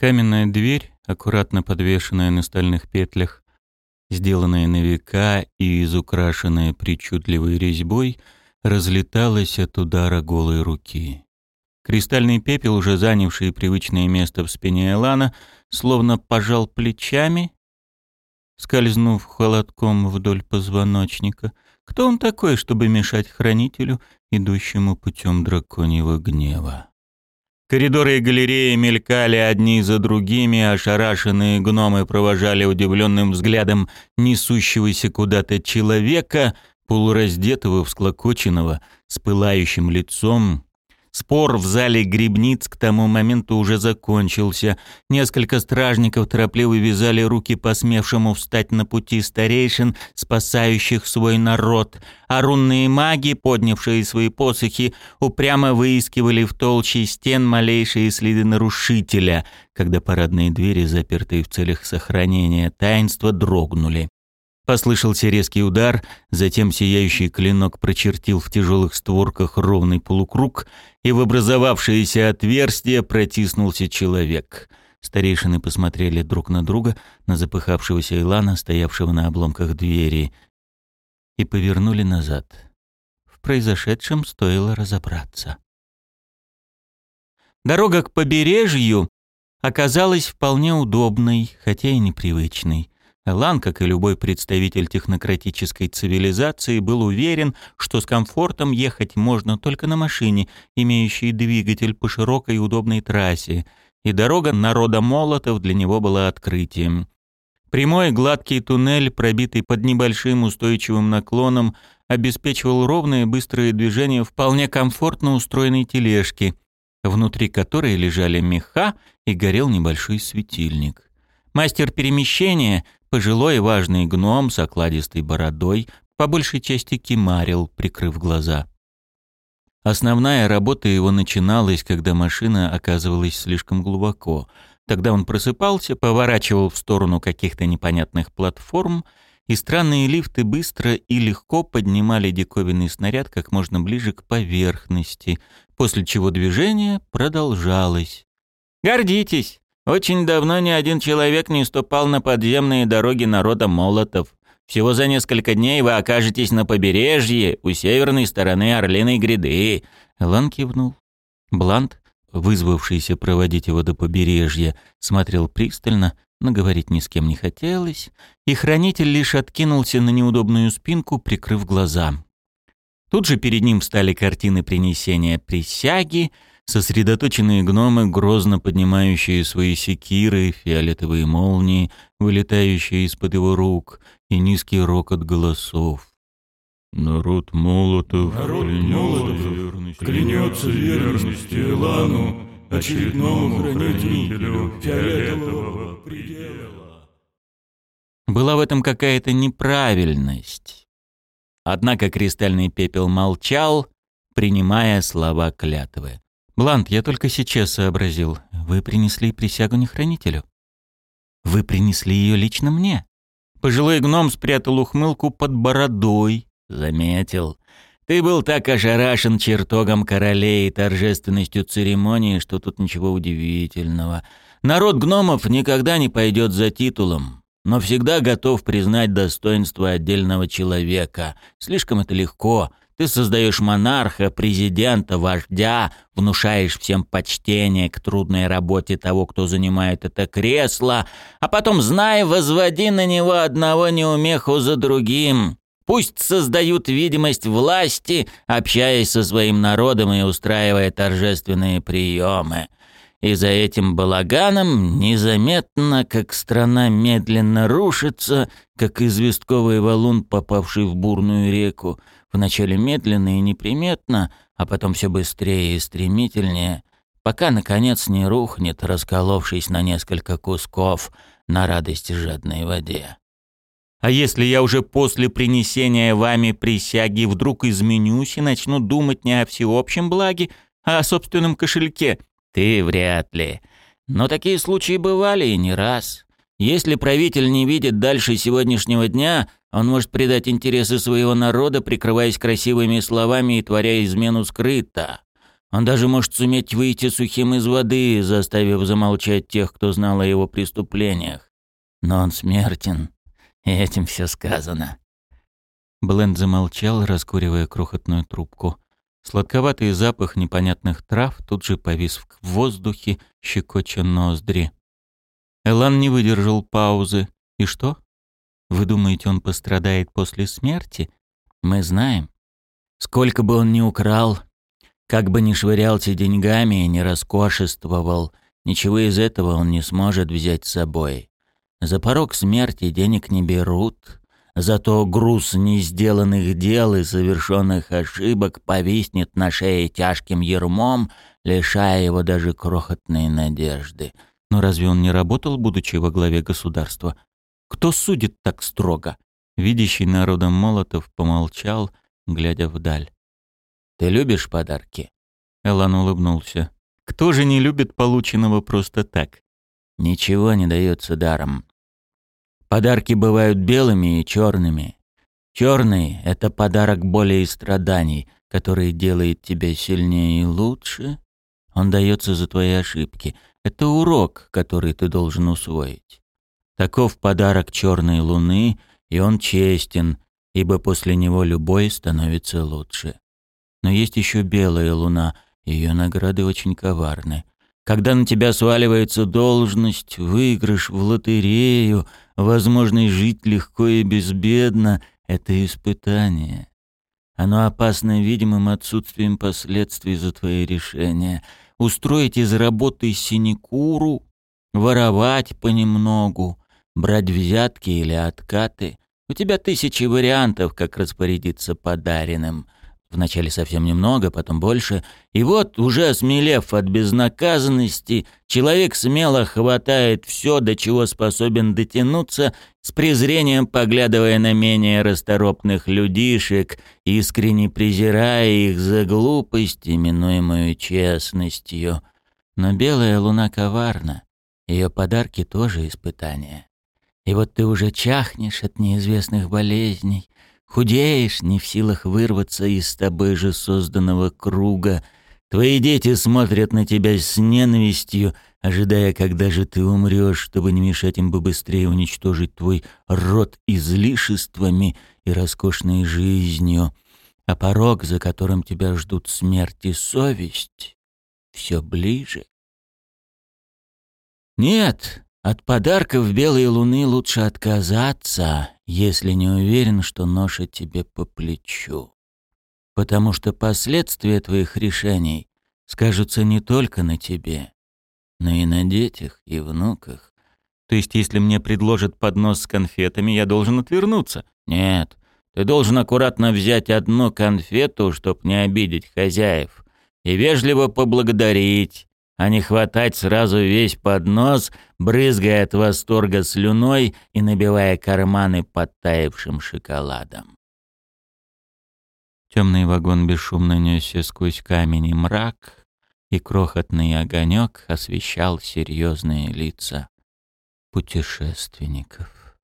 Каменная дверь, аккуратно подвешенная на стальных петлях, сделанная на века и изукрашенная причудливой резьбой, разлеталась от удара голой руки. Кристальный пепел, уже занявший привычное место в спине Элана, словно пожал плечами, скользнув холодком вдоль позвоночника. Кто он такой, чтобы мешать хранителю, идущему путем драконьего гнева? Коридоры и галереи мелькали одни за другими, ошарашенные гномы провожали удивленным взглядом несущегося куда-то человека, полураздетого, всклокоченного, с пылающим лицом, Спор в зале грибниц к тому моменту уже закончился. Несколько стражников торопливо вязали руки посмевшему встать на пути старейшин, спасающих свой народ, а рунные маги, поднявшие свои посохи, упрямо выискивали в толще стен малейшие следы нарушителя, когда парадные двери, запертые в целях сохранения таинства, дрогнули. Послышался резкий удар, затем сияющий клинок прочертил в тяжелых створках ровный полукруг, и в образовавшееся отверстие протиснулся человек. Старейшины посмотрели друг на друга, на запыхавшегося Илана, стоявшего на обломках двери, и повернули назад. В произошедшем стоило разобраться. Дорога к побережью оказалась вполне удобной, хотя и непривычной. Лан, как и любой представитель технократической цивилизации, был уверен, что с комфортом ехать можно только на машине, имеющей двигатель по широкой и удобной трассе, и дорога народа молотов для него была открытием. Прямой гладкий туннель, пробитый под небольшим устойчивым наклоном, обеспечивал ровное и быстрое движение вполне комфортно устроенной тележки, внутри которой лежали меха и горел небольшой светильник. Мастер перемещения — Пожилой важный гном с окладистой бородой по большей части кимарил, прикрыв глаза. Основная работа его начиналась, когда машина оказывалась слишком глубоко. Тогда он просыпался, поворачивал в сторону каких-то непонятных платформ, и странные лифты быстро и легко поднимали диковинный снаряд как можно ближе к поверхности, после чего движение продолжалось. «Гордитесь! Очень давно ни один человек не ступал на подземные дороги народа Молотов. Всего за несколько дней вы окажетесь на побережье у северной стороны Орлиной гряды». Лан кивнул. Блант, вызвавшийся проводить его до побережья, смотрел пристально, но говорить ни с кем не хотелось, и хранитель лишь откинулся на неудобную спинку, прикрыв глаза. Тут же перед ним встали картины принесения присяги — Сосредоточенные гномы, грозно поднимающие свои секиры, фиолетовые молнии, вылетающие из-под его рук, и низкий рокот голосов. Народ молотов, Народ молотов клянется верности Элану, очередному хранителю фиолетового предела. Была в этом какая-то неправильность. Однако кристальный пепел молчал, принимая слова клятвы. «Блант, я только сейчас сообразил. Вы принесли присягу не хранителю. Вы принесли ее лично мне». Пожилой гном спрятал ухмылку под бородой. Заметил. «Ты был так ошарашен чертогом королей и торжественностью церемонии, что тут ничего удивительного. Народ гномов никогда не пойдет за титулом, но всегда готов признать достоинство отдельного человека. Слишком это легко — ты создаешь монарха, президента, вождя, внушаешь всем почтение к трудной работе того, кто занимает это кресло, а потом, знай, возводи на него одного неумеху за другим. Пусть создают видимость власти, общаясь со своим народом и устраивая торжественные приемы. И за этим балаганом незаметно, как страна медленно рушится, как известковый валун, попавший в бурную реку, Вначале медленно и неприметно, а потом все быстрее и стремительнее, пока, наконец, не рухнет, расколовшись на несколько кусков на радости жадной воде. А если я уже после принесения вами присяги вдруг изменюсь и начну думать не о всеобщем благе, а о собственном кошельке? Ты вряд ли. Но такие случаи бывали и не раз. Если правитель не видит дальше сегодняшнего дня, он может предать интересы своего народа, прикрываясь красивыми словами и творя измену скрыто. Он даже может суметь выйти сухим из воды, заставив замолчать тех, кто знал о его преступлениях. Но он смертен, и этим все сказано. Бленд замолчал, раскуривая крохотную трубку. Сладковатый запах непонятных трав тут же повис в воздухе, щекоча ноздри. Элан не выдержал паузы. «И что? Вы думаете, он пострадает после смерти? Мы знаем. Сколько бы он ни украл, как бы ни швырялся деньгами и не роскошествовал, ничего из этого он не сможет взять с собой. За порог смерти денег не берут, зато груз несделанных дел и совершенных ошибок повиснет на шее тяжким ермом, лишая его даже крохотной надежды. Но разве он не работал, будучи во главе государства? Кто судит так строго? Видящий народом Молотов помолчал, глядя вдаль. «Ты любишь подарки?» Элан улыбнулся. «Кто же не любит полученного просто так?» «Ничего не дается даром. Подарки бывают белыми и черными. Черный — это подарок боли и страданий, который делает тебя сильнее и лучше. Он дается за твои ошибки. Это урок, который ты должен усвоить. Таков подарок черной луны, и он честен, ибо после него любой становится лучше. Но есть еще белая луна, ее награды очень коварны. Когда на тебя сваливается должность, выигрыш в лотерею, возможность жить легко и безбедно — это испытание. Оно опасно видимым отсутствием последствий за твои решения. Устроить из работы синекуру, воровать понемногу, брать взятки или откаты. У тебя тысячи вариантов, как распорядиться подаренным. Вначале совсем немного, потом больше. И вот, уже осмелев от безнаказанности, человек смело хватает все, до чего способен дотянуться, с презрением поглядывая на менее расторопных людишек, искренне презирая их за глупость, именуемую честностью. Но белая луна коварна. Ее подарки тоже испытания. И вот ты уже чахнешь от неизвестных болезней, худеешь, не в силах вырваться из тобой же созданного круга. Твои дети смотрят на тебя с ненавистью, ожидая, когда же ты умрешь, чтобы не мешать им бы быстрее уничтожить твой род излишествами и роскошной жизнью. А порог, за которым тебя ждут смерть и совесть, все ближе. Нет, от подарков белой луны лучше отказаться, если не уверен, что ноша тебе по плечу. Потому что последствия твоих решений скажутся не только на тебе, но и на детях и внуках. То есть, если мне предложат поднос с конфетами, я должен отвернуться? Нет, ты должен аккуратно взять одну конфету, чтоб не обидеть хозяев, и вежливо поблагодарить, а не хватать сразу весь поднос, брызгая от восторга слюной и набивая карманы подтаявшим шоколадом. Темный вагон бесшумно несся сквозь камень и мрак, и крохотный огонек освещал серьезные лица путешественников.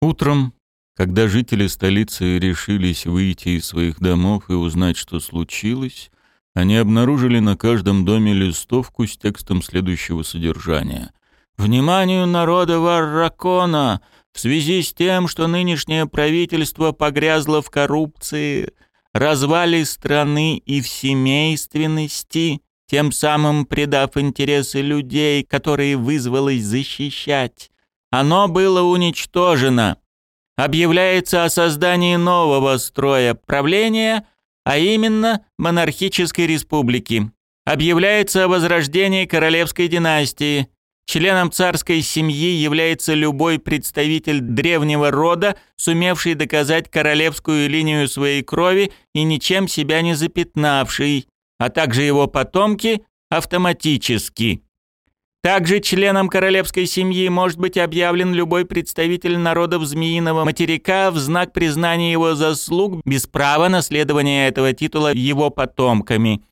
Утром, когда жители столицы решились выйти из своих домов и узнать, что случилось, они обнаружили на каждом доме листовку с текстом следующего содержания. «Вниманию народа Варракона! В связи с тем, что нынешнее правительство погрязло в коррупции, развале страны и в семейственности, тем самым предав интересы людей, которые вызвалось защищать, оно было уничтожено. Объявляется о создании нового строя правления – а именно монархической республики. Объявляется о возрождении королевской династии. Членом царской семьи является любой представитель древнего рода, сумевший доказать королевскую линию своей крови и ничем себя не запятнавший, а также его потомки автоматически. Также членом королевской семьи может быть объявлен любой представитель народов Змеиного материка в знак признания его заслуг без права наследования этого титула его потомками.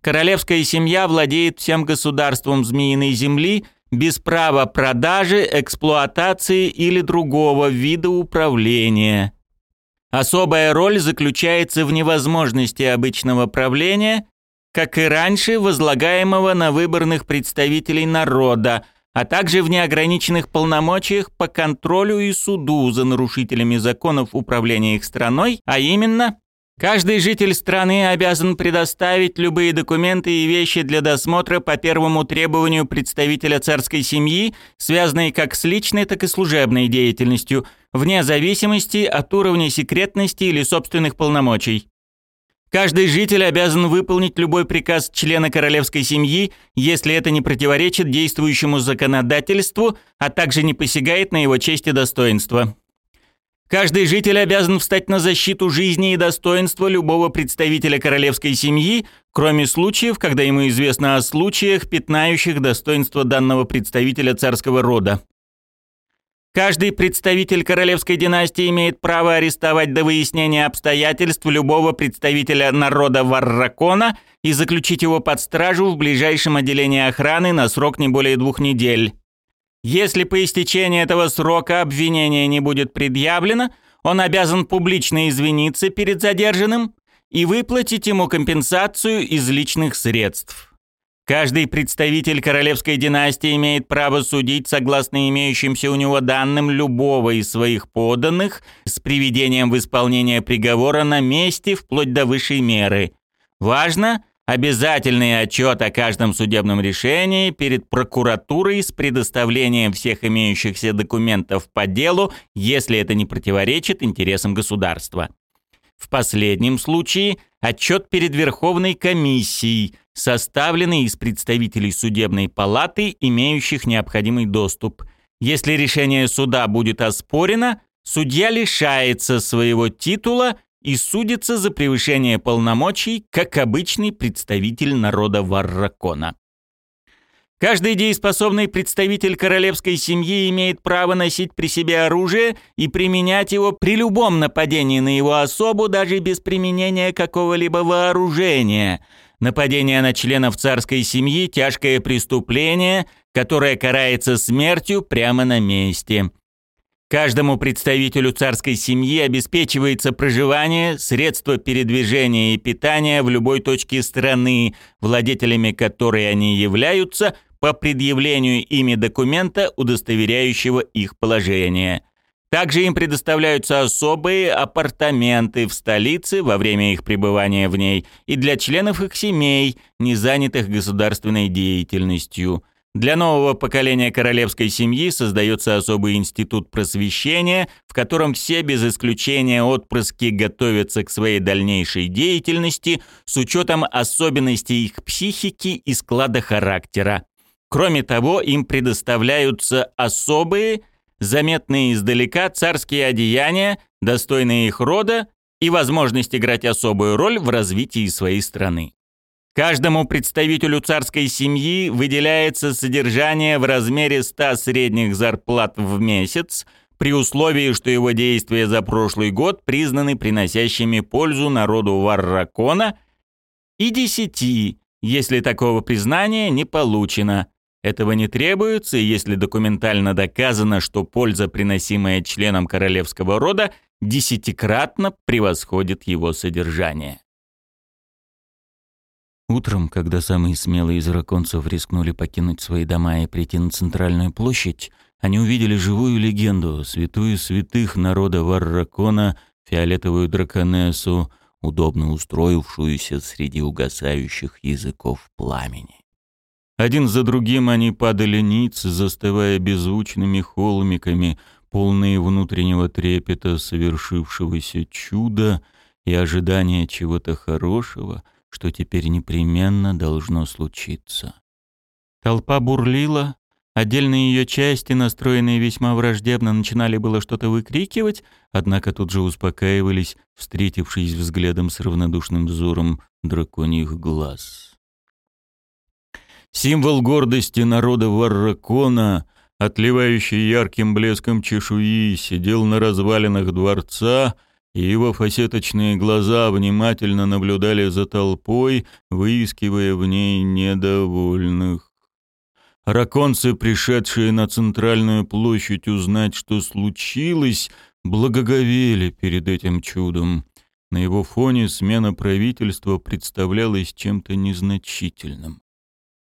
Королевская семья владеет всем государством Змеиной земли без права продажи, эксплуатации или другого вида управления. Особая роль заключается в невозможности обычного правления, как и раньше, возлагаемого на выборных представителей народа, а также в неограниченных полномочиях по контролю и суду за нарушителями законов управления их страной, а именно Каждый житель страны обязан предоставить любые документы и вещи для досмотра по первому требованию представителя царской семьи, связанные как с личной, так и служебной деятельностью, вне зависимости от уровня секретности или собственных полномочий. Каждый житель обязан выполнить любой приказ члена королевской семьи, если это не противоречит действующему законодательству, а также не посягает на его честь и достоинство. Каждый житель обязан встать на защиту жизни и достоинства любого представителя королевской семьи, кроме случаев, когда ему известно о случаях, пятнающих достоинство данного представителя царского рода. Каждый представитель королевской династии имеет право арестовать до выяснения обстоятельств любого представителя народа Варракона и заключить его под стражу в ближайшем отделении охраны на срок не более двух недель. Если по истечении этого срока обвинение не будет предъявлено, он обязан публично извиниться перед задержанным и выплатить ему компенсацию из личных средств. Каждый представитель королевской династии имеет право судить согласно имеющимся у него данным любого из своих подданных с приведением в исполнение приговора на месте вплоть до высшей меры. Важно – Обязательный отчет о каждом судебном решении перед прокуратурой с предоставлением всех имеющихся документов по делу, если это не противоречит интересам государства. В последнем случае отчет перед Верховной комиссией, составленный из представителей судебной палаты, имеющих необходимый доступ. Если решение суда будет оспорено, судья лишается своего титула и судится за превышение полномочий, как обычный представитель народа Варракона. Каждый дееспособный представитель королевской семьи имеет право носить при себе оружие и применять его при любом нападении на его особу, даже без применения какого-либо вооружения. Нападение на членов царской семьи – тяжкое преступление, которое карается смертью прямо на месте. Каждому представителю царской семьи обеспечивается проживание, средства передвижения и питания в любой точке страны, владетелями которой они являются, по предъявлению ими документа, удостоверяющего их положение. Также им предоставляются особые апартаменты в столице во время их пребывания в ней и для членов их семей, не занятых государственной деятельностью – для нового поколения королевской семьи создается особый институт просвещения, в котором все без исключения отпрыски готовятся к своей дальнейшей деятельности с учетом особенностей их психики и склада характера. Кроме того, им предоставляются особые, заметные издалека царские одеяния, достойные их рода и возможность играть особую роль в развитии своей страны. Каждому представителю царской семьи выделяется содержание в размере 100 средних зарплат в месяц, при условии, что его действия за прошлый год признаны приносящими пользу народу Варракона, и 10, если такого признания не получено. Этого не требуется, если документально доказано, что польза, приносимая членам королевского рода, десятикратно превосходит его содержание. Утром, когда самые смелые из раконцев рискнули покинуть свои дома и прийти на центральную площадь, они увидели живую легенду, святую святых народа Варракона, фиолетовую драконессу, удобно устроившуюся среди угасающих языков пламени. Один за другим они падали ниц, застывая беззвучными холмиками, полные внутреннего трепета совершившегося чуда и ожидания чего-то хорошего, что теперь непременно должно случиться. Толпа бурлила, отдельные ее части, настроенные весьма враждебно, начинали было что-то выкрикивать, однако тут же успокаивались, встретившись взглядом с равнодушным взором драконьих глаз. Символ гордости народа Варракона, отливающий ярким блеском чешуи, сидел на развалинах дворца — и его фасеточные глаза внимательно наблюдали за толпой, выискивая в ней недовольных. Раконцы, пришедшие на центральную площадь узнать, что случилось, благоговели перед этим чудом. На его фоне смена правительства представлялась чем-то незначительным.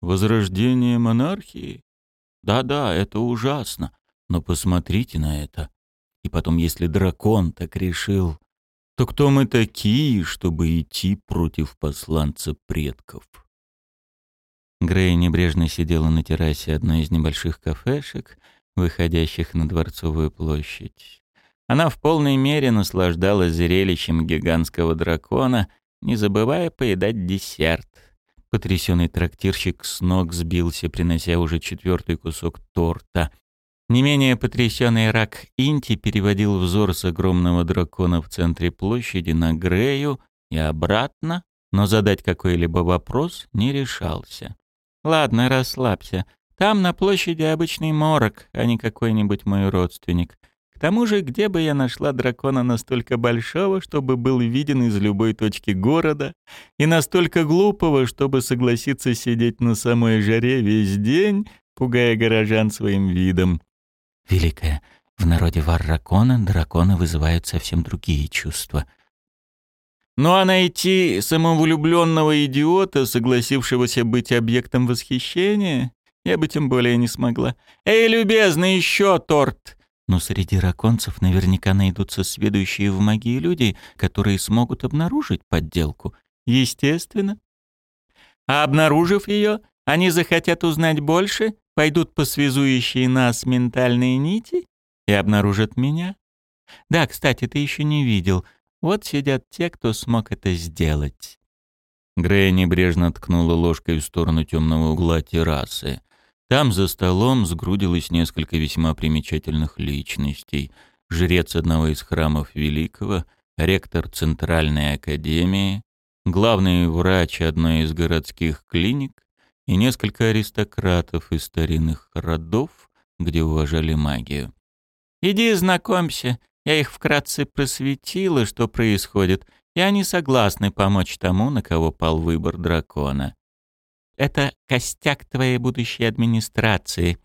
Возрождение монархии? Да-да, это ужасно, но посмотрите на это. И потом, если дракон так решил, то кто мы такие, чтобы идти против посланца предков? Грей небрежно сидела на террасе одной из небольших кафешек, выходящих на Дворцовую площадь. Она в полной мере наслаждалась зрелищем гигантского дракона, не забывая поедать десерт. Потрясенный трактирщик с ног сбился, принося уже четвертый кусок торта. Не менее потрясенный рак Инти переводил взор с огромного дракона в центре площади на Грею и обратно, но задать какой-либо вопрос не решался. «Ладно, расслабься. Там на площади обычный морок, а не какой-нибудь мой родственник. К тому же, где бы я нашла дракона настолько большого, чтобы был виден из любой точки города, и настолько глупого, чтобы согласиться сидеть на самой жаре весь день, пугая горожан своим видом? Великая, в народе Варракона драконы вызывают совсем другие чувства. Ну а найти самовлюбленного идиота, согласившегося быть объектом восхищения, я бы тем более не смогла. «Эй, любезный, еще торт!» Но среди раконцев наверняка найдутся сведущие в магии люди, которые смогут обнаружить подделку. Естественно. А обнаружив ее, они захотят узнать больше, пойдут по связующей нас ментальные нити и обнаружат меня. Да, кстати, ты еще не видел. Вот сидят те, кто смог это сделать. Грея небрежно ткнула ложкой в сторону темного угла террасы. Там за столом сгрудилось несколько весьма примечательных личностей. Жрец одного из храмов Великого, ректор Центральной Академии, главный врач одной из городских клиник и несколько аристократов из старинных родов, где уважали магию. «Иди знакомься, я их вкратце просветила, что происходит, и они согласны помочь тому, на кого пал выбор дракона. Это костяк твоей будущей администрации.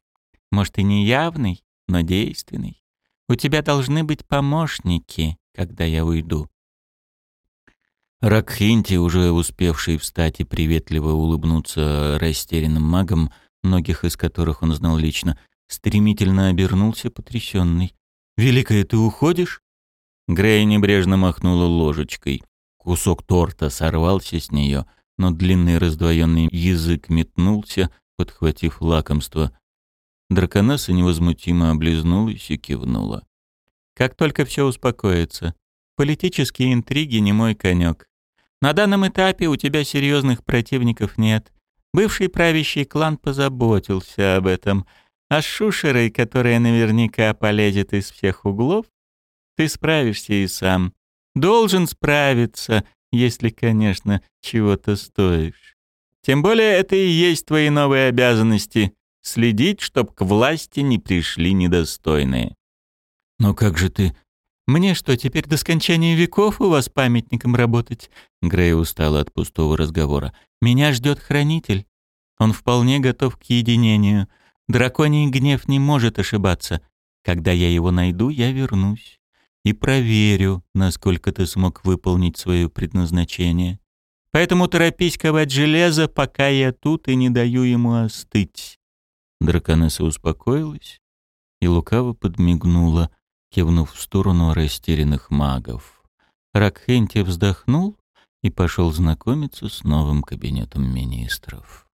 Может, и не явный, но действенный. У тебя должны быть помощники, когда я уйду». Ракхинти, уже успевший встать и приветливо улыбнуться растерянным магам, многих из которых он знал лично, стремительно обернулся потрясенный. «Великая, ты уходишь?» Грей небрежно махнула ложечкой. Кусок торта сорвался с нее — но длинный раздвоенный язык метнулся, подхватив лакомство. Драконесса невозмутимо облизнулась и кивнула. «Как только все успокоится. Политические интриги не мой конек. На данном этапе у тебя серьезных противников нет. Бывший правящий клан позаботился об этом. А с Шушерой, которая наверняка полезет из всех углов, ты справишься и сам. Должен справиться, если, конечно, чего-то стоишь. Тем более это и есть твои новые обязанности — следить, чтоб к власти не пришли недостойные. Но как же ты... Мне что, теперь до скончания веков у вас памятником работать? Грей устал от пустого разговора. Меня ждет хранитель. Он вполне готов к единению. Драконий гнев не может ошибаться. Когда я его найду, я вернусь и проверю, насколько ты смог выполнить свое предназначение. Поэтому торопись ковать железо, пока я тут и не даю ему остыть». Драконесса успокоилась и лукаво подмигнула, кивнув в сторону растерянных магов. Ракхенти вздохнул и пошел знакомиться с новым кабинетом министров.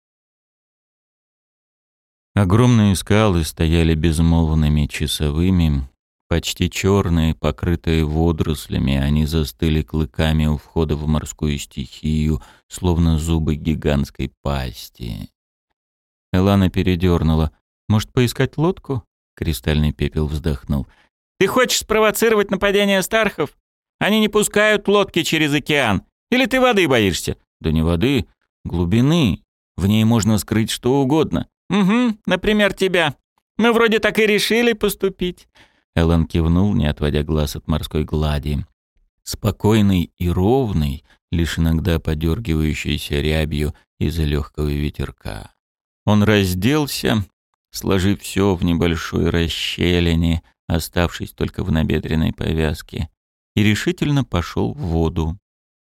Огромные скалы стояли безмолвными часовыми, Почти черные, покрытые водорослями, они застыли клыками у входа в морскую стихию, словно зубы гигантской пасти. Элана передернула. «Может, поискать лодку?» Кристальный пепел вздохнул. «Ты хочешь спровоцировать нападение Стархов? Они не пускают лодки через океан. Или ты воды боишься?» «Да не воды, глубины. В ней можно скрыть что угодно». «Угу, например, тебя. Мы вроде так и решили поступить. Эллен кивнул, не отводя глаз от морской глади. Спокойный и ровный, лишь иногда подергивающийся рябью из-за легкого ветерка. Он разделся, сложив все в небольшой расщелине, оставшись только в набедренной повязке, и решительно пошел в воду.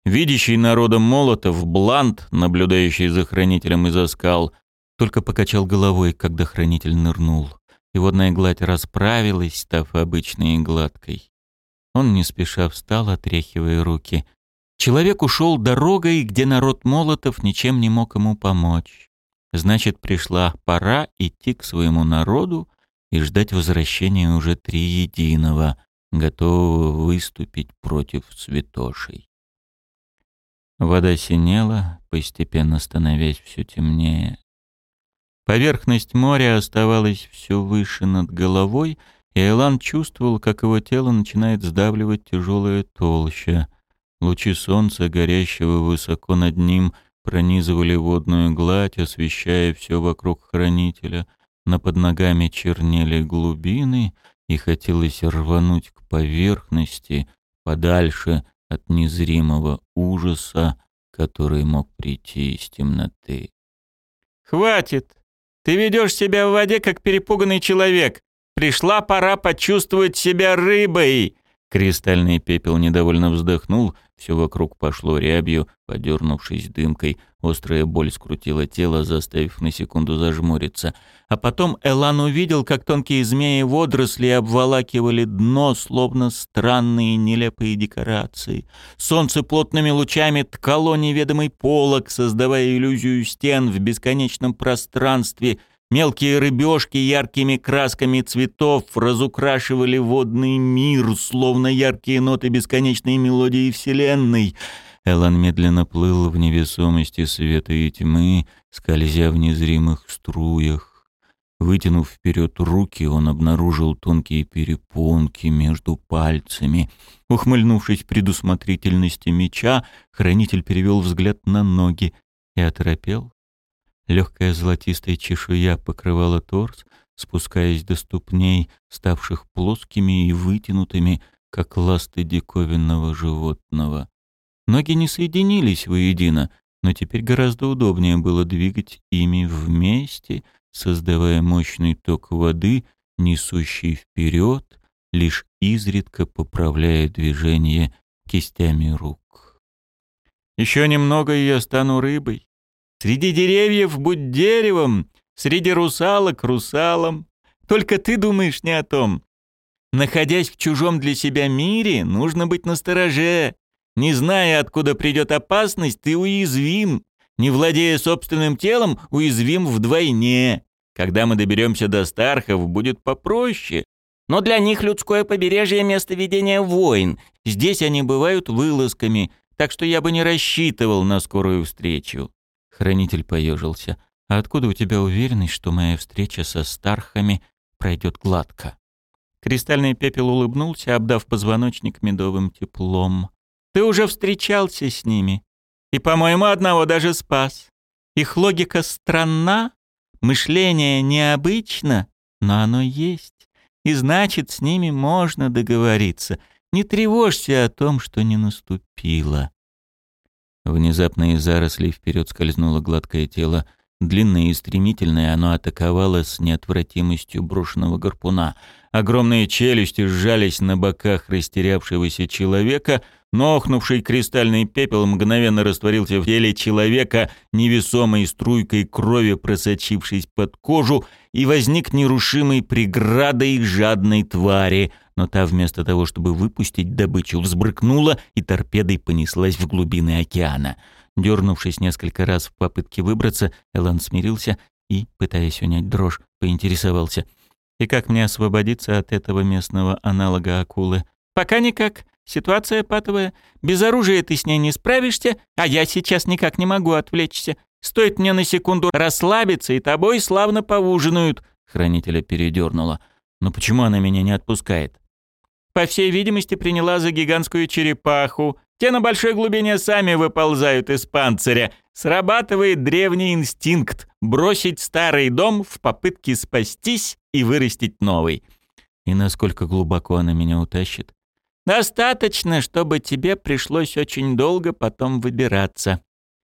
Видящий народом Молотов, Блант, наблюдающий за хранителем из скал, только покачал головой, когда хранитель нырнул, и водная гладь расправилась, став обычной и гладкой. Он не спеша встал, отряхивая руки. Человек ушел дорогой, где народ Молотов ничем не мог ему помочь. Значит, пришла пора идти к своему народу и ждать возвращения уже триединого, готового выступить против святошей. Вода синела, постепенно становясь все темнее. Поверхность моря оставалась все выше над головой, и Элан чувствовал, как его тело начинает сдавливать тяжелая толща. Лучи солнца, горящего высоко над ним, пронизывали водную гладь, освещая все вокруг хранителя. На под ногами чернели глубины, и хотелось рвануть к поверхности, подальше от незримого ужаса, который мог прийти из темноты. «Хватит! Ты ведешь себя в воде, как перепуганный человек. Пришла пора почувствовать себя рыбой!» Кристальный пепел недовольно вздохнул, все вокруг пошло рябью, подернувшись дымкой. Острая боль скрутила тело, заставив на секунду зажмуриться. А потом Элан увидел, как тонкие змеи водоросли обволакивали дно, словно странные нелепые декорации. Солнце плотными лучами ткало неведомый полог, создавая иллюзию стен в бесконечном пространстве — Мелкие рыбешки яркими красками цветов разукрашивали водный мир, словно яркие ноты бесконечной мелодии Вселенной. Элан медленно плыл в невесомости света и тьмы, скользя в незримых струях. Вытянув вперед руки, он обнаружил тонкие перепонки между пальцами. Ухмыльнувшись предусмотрительности меча, хранитель перевел взгляд на ноги и оторопел. Легкая золотистая чешуя покрывала торс, спускаясь до ступней, ставших плоскими и вытянутыми, как ласты диковинного животного. Ноги не соединились воедино, но теперь гораздо удобнее было двигать ими вместе, создавая мощный ток воды, несущий вперед, лишь изредка поправляя движение кистями рук. «Еще немного, и я стану рыбой», Среди деревьев будь деревом, среди русалок — русалом. Только ты думаешь не о том. Находясь в чужом для себя мире, нужно быть настороже. Не зная, откуда придет опасность, ты уязвим. Не владея собственным телом, уязвим вдвойне. Когда мы доберемся до Стархов, будет попроще. Но для них людское побережье — место ведения войн. Здесь они бывают вылазками, так что я бы не рассчитывал на скорую встречу. Хранитель поежился. «А откуда у тебя уверенность, что моя встреча со Стархами пройдет гладко?» Кристальный пепел улыбнулся, обдав позвоночник медовым теплом. «Ты уже встречался с ними. И, по-моему, одного даже спас. Их логика странна, мышление необычно, но оно есть. И значит, с ними можно договориться. Не тревожься о том, что не наступило. Внезапно из зарослей вперед скользнуло гладкое тело. Длинное и стремительное оно атаковало с неотвратимостью брошенного гарпуна. Огромные челюсти сжались на боках растерявшегося человека, но охнувший кристальный пепел мгновенно растворился в теле человека, невесомой струйкой крови просочившись под кожу, и возник нерушимой преградой жадной твари — но та вместо того, чтобы выпустить добычу, взбрыкнула и торпедой понеслась в глубины океана. Дернувшись несколько раз в попытке выбраться, Элан смирился и, пытаясь унять дрожь, поинтересовался. «И как мне освободиться от этого местного аналога акулы?» «Пока никак. Ситуация патовая. Без оружия ты с ней не справишься, а я сейчас никак не могу отвлечься. Стоит мне на секунду расслабиться, и тобой славно поужинают». Хранителя передернула. «Но почему она меня не отпускает?» По всей видимости, приняла за гигантскую черепаху. Те на большой глубине сами выползают из панциря. Срабатывает древний инстинкт — бросить старый дом в попытке спастись и вырастить новый. И насколько глубоко она меня утащит? Достаточно, чтобы тебе пришлось очень долго потом выбираться.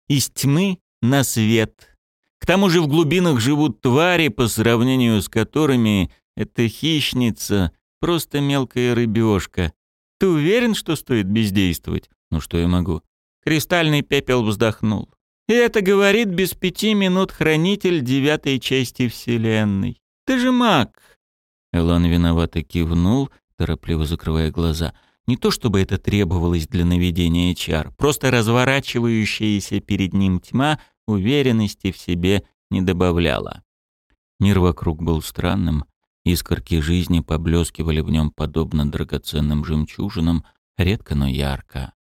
Из тьмы на свет. К тому же в глубинах живут твари, по сравнению с которыми эта хищница просто мелкая рыбешка. Ты уверен, что стоит бездействовать? Ну что я могу? Кристальный пепел вздохнул. И это говорит без пяти минут хранитель девятой части Вселенной. Ты же маг. Элан виновато кивнул, торопливо закрывая глаза. Не то чтобы это требовалось для наведения чар, просто разворачивающаяся перед ним тьма уверенности в себе не добавляла. Мир вокруг был странным, искорки жизни поблескивали в нем подобно драгоценным жемчужинам, редко, но ярко.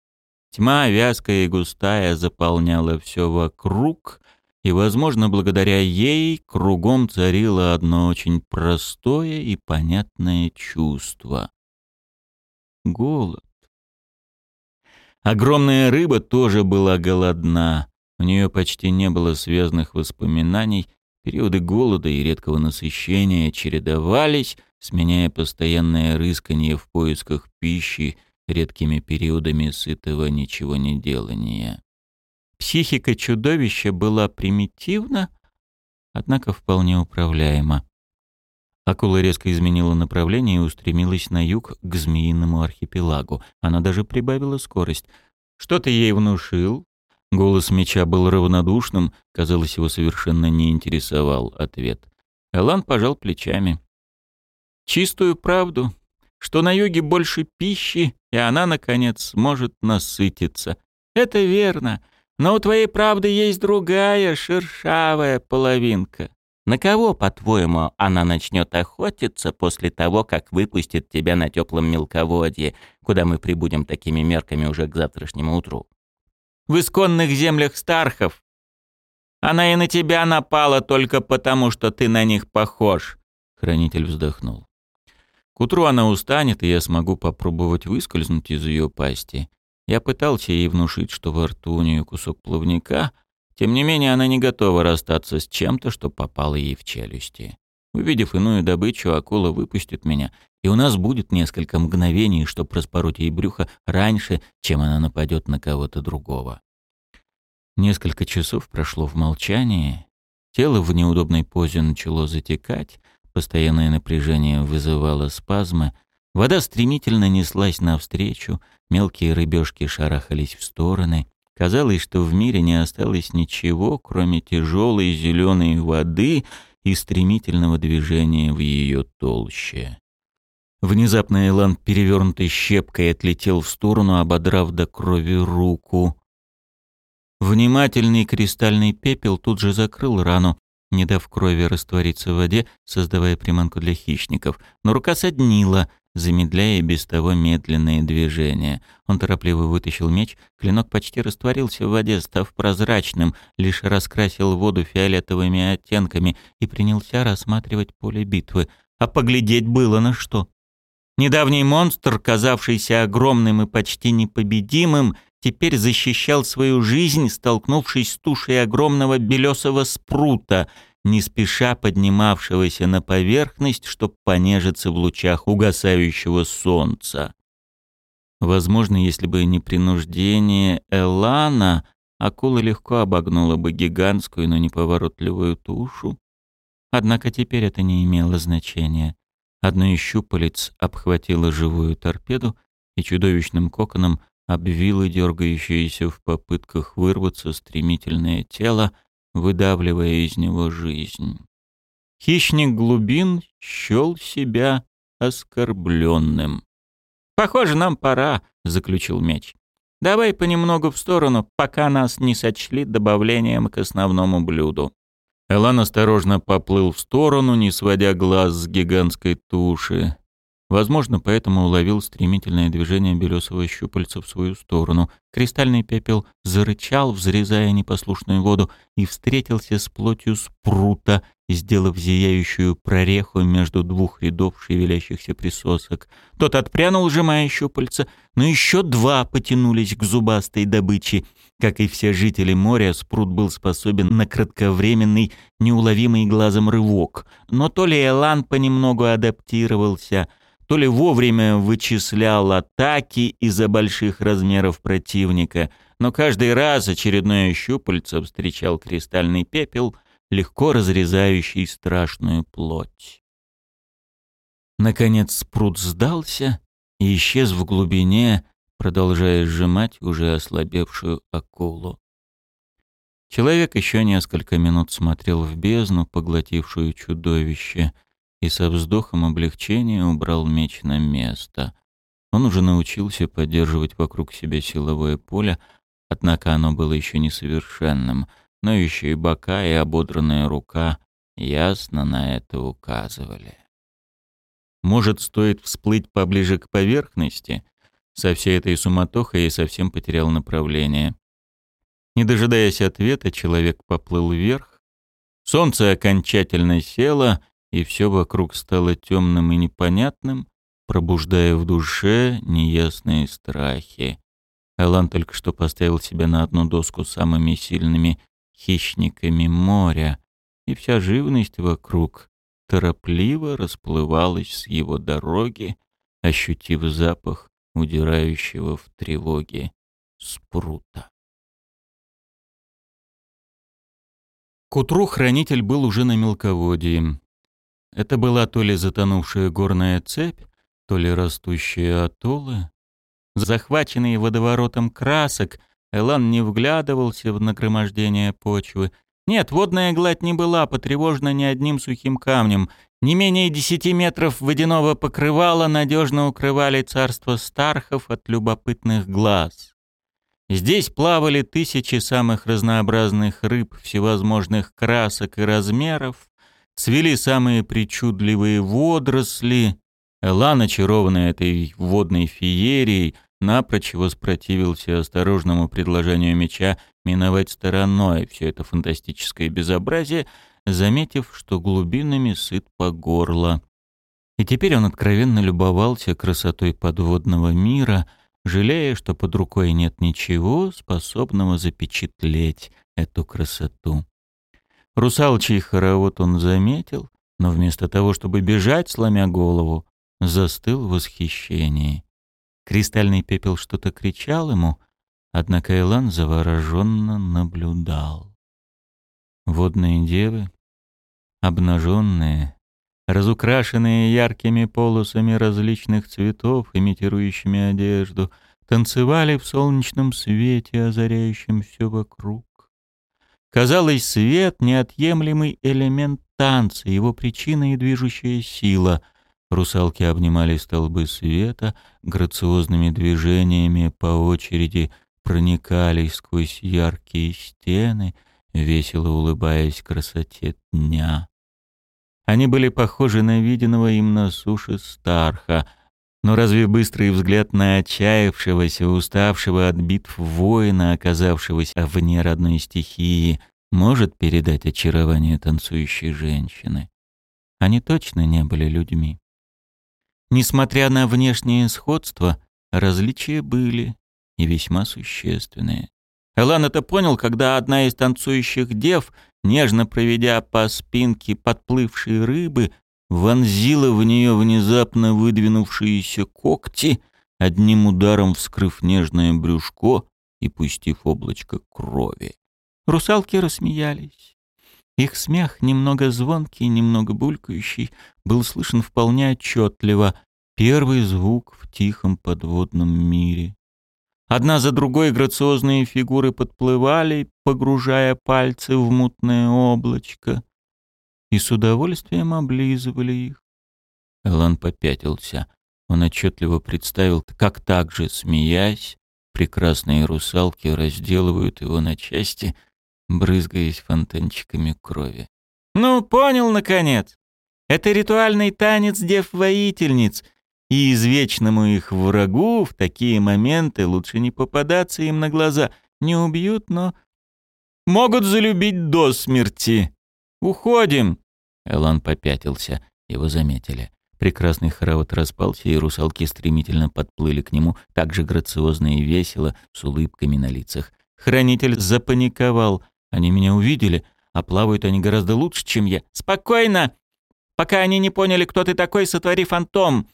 Тьма, вязкая и густая, заполняла все вокруг, и, возможно, благодаря ей кругом царило одно очень простое и понятное чувство — голод. Огромная рыба тоже была голодна. У нее почти не было связанных воспоминаний, периоды голода и редкого насыщения чередовались, сменяя постоянное рысканье в поисках пищи редкими периодами сытого ничего не делания. Психика чудовища была примитивна, однако вполне управляема. Акула резко изменила направление и устремилась на юг к змеиному архипелагу. Она даже прибавила скорость. «Что ты ей внушил?» Голос меча был равнодушным, казалось, его совершенно не интересовал ответ. Элан пожал плечами. «Чистую правду, что на юге больше пищи, и она, наконец, сможет насытиться. Это верно, но у твоей правды есть другая шершавая половинка. На кого, по-твоему, она начнет охотиться после того, как выпустит тебя на теплом мелководье, куда мы прибудем такими мерками уже к завтрашнему утру? В исконных землях Стархов она и на тебя напала только потому, что ты на них похож. Хранитель вздохнул. К утру она устанет, и я смогу попробовать выскользнуть из ее пасти. Я пытался ей внушить, что во рту у нее кусок плавника, тем не менее она не готова расстаться с чем-то, что попало ей в челюсти. Увидев иную добычу, акула выпустит меня, и у нас будет несколько мгновений, чтобы распороть ей брюхо раньше, чем она нападет на кого-то другого. Несколько часов прошло в молчании. Тело в неудобной позе начало затекать, постоянное напряжение вызывало спазмы, вода стремительно неслась навстречу, Мелкие рыбешки шарахались в стороны. Казалось, что в мире не осталось ничего, кроме тяжелой зеленой воды и стремительного движения в ее толще. Внезапно Элан, перевернутой щепкой, отлетел в сторону, ободрав до крови руку. Внимательный кристальный пепел тут же закрыл рану, не дав крови раствориться в воде, создавая приманку для хищников. Но рука соднила, замедляя без того медленные движения. Он торопливо вытащил меч, клинок почти растворился в воде, став прозрачным, лишь раскрасил воду фиолетовыми оттенками и принялся рассматривать поле битвы. А поглядеть было на что. Недавний монстр, казавшийся огромным и почти непобедимым, теперь защищал свою жизнь, столкнувшись с тушей огромного белесого спрута, не спеша поднимавшегося на поверхность, чтобы понежиться в лучах угасающего солнца. Возможно, если бы не принуждение Элана, акула легко обогнула бы гигантскую, но неповоротливую тушу. Однако теперь это не имело значения. Одно из щупалец обхватило живую торпеду и чудовищным коконом обвило дергающееся в попытках вырваться стремительное тело, выдавливая из него жизнь. Хищник глубин счел себя оскорбленным. «Похоже, нам пора», — заключил меч. «Давай понемногу в сторону, пока нас не сочли добавлением к основному блюду». Элан осторожно поплыл в сторону, не сводя глаз с гигантской туши. Возможно, поэтому уловил стремительное движение белесого щупальца в свою сторону. Кристальный пепел зарычал, взрезая непослушную воду, и встретился с плотью спрута, сделав зияющую прореху между двух рядов шевелящихся присосок. Тот отпрянул, сжимая щупальца, но еще два потянулись к зубастой добыче. Как и все жители моря, спрут был способен на кратковременный, неуловимый глазом рывок. Но то ли Элан понемногу адаптировался — то ли вовремя вычислял атаки из-за больших размеров противника, но каждый раз очередное щупальце встречал кристальный пепел, легко разрезающий страшную плоть. Наконец спрут сдался и исчез в глубине, продолжая сжимать уже ослабевшую акулу. Человек еще несколько минут смотрел в бездну, поглотившую чудовище, и со вздохом облегчения убрал меч на место. Он уже научился поддерживать вокруг себя силовое поле, однако оно было еще несовершенным, но еще и бока и ободранная рука ясно на это указывали. Может, стоит всплыть поближе к поверхности? Со всей этой суматохой я совсем потерял направление. Не дожидаясь ответа, человек поплыл вверх. Солнце окончательно село, и все вокруг стало темным и непонятным, пробуждая в душе неясные страхи. Алан только что поставил себя на одну доску с самыми сильными хищниками моря, и вся живность вокруг торопливо расплывалась с его дороги, ощутив запах удирающего в тревоге спрута. К утру хранитель был уже на мелководье. Это была то ли затонувшая горная цепь, то ли растущие атоллы. Захваченный водоворотом красок, Элан не вглядывался в нагромождение почвы. Нет, водная гладь не была потревожена ни одним сухим камнем. Не менее десяти метров водяного покрывала надежно укрывали царство стархов от любопытных глаз. Здесь плавали тысячи самых разнообразных рыб всевозможных красок и размеров, цвели самые причудливые водоросли. Элан, очарованный этой водной феерией, напрочь воспротивился осторожному предложению меча миновать стороной все это фантастическое безобразие, заметив, что глубинами сыт по горло. И теперь он откровенно любовался красотой подводного мира — жалея, что под рукой нет ничего, способного запечатлеть эту красоту. Русалчий хоровод он заметил, но вместо того, чтобы бежать, сломя голову, застыл в восхищении. Кристальный пепел что-то кричал ему, однако Элан завороженно наблюдал. Водные девы, обнаженные, разукрашенные яркими полосами различных цветов, имитирующими одежду, танцевали в солнечном свете, озаряющем все вокруг. Казалось, свет — неотъемлемый элемент танца, его причина и движущая сила. Русалки обнимали столбы света, грациозными движениями по очереди проникали сквозь яркие стены, весело улыбаясь красоте дня. Они были похожи на виденного им на суше Старха. Но разве быстрый взгляд на отчаявшегося, уставшего от битв воина, оказавшегося вне родной стихии, может передать очарование танцующей женщины? Они точно не были людьми. Несмотря на внешнее сходство, различия были и весьма существенные. Элан это понял, когда одна из танцующих дев нежно проведя по спинке подплывшей рыбы, вонзила в нее внезапно выдвинувшиеся когти, одним ударом вскрыв нежное брюшко и пустив облачко крови. Русалки рассмеялись. Их смех, немного звонкий, немного булькающий, был слышен вполне отчетливо. Первый звук в тихом подводном мире. Одна за другой грациозные фигуры подплывали, погружая пальцы в мутное облачко, и с удовольствием облизывали их. Элан попятился. Он отчетливо представил, как так же, смеясь, прекрасные русалки разделывают его на части, брызгаясь фонтанчиками крови. «Ну, понял, наконец! Это ритуальный танец дев-воительниц, и извечному их врагу в такие моменты лучше не попадаться им на глаза. Не убьют, но могут залюбить до смерти. Уходим. Элан попятился. Его заметили. Прекрасный хоровод распался, и русалки стремительно подплыли к нему, так же грациозно и весело, с улыбками на лицах. Хранитель запаниковал. Они меня увидели, а плавают они гораздо лучше, чем я. «Спокойно! Пока они не поняли, кто ты такой, сотвори фантом.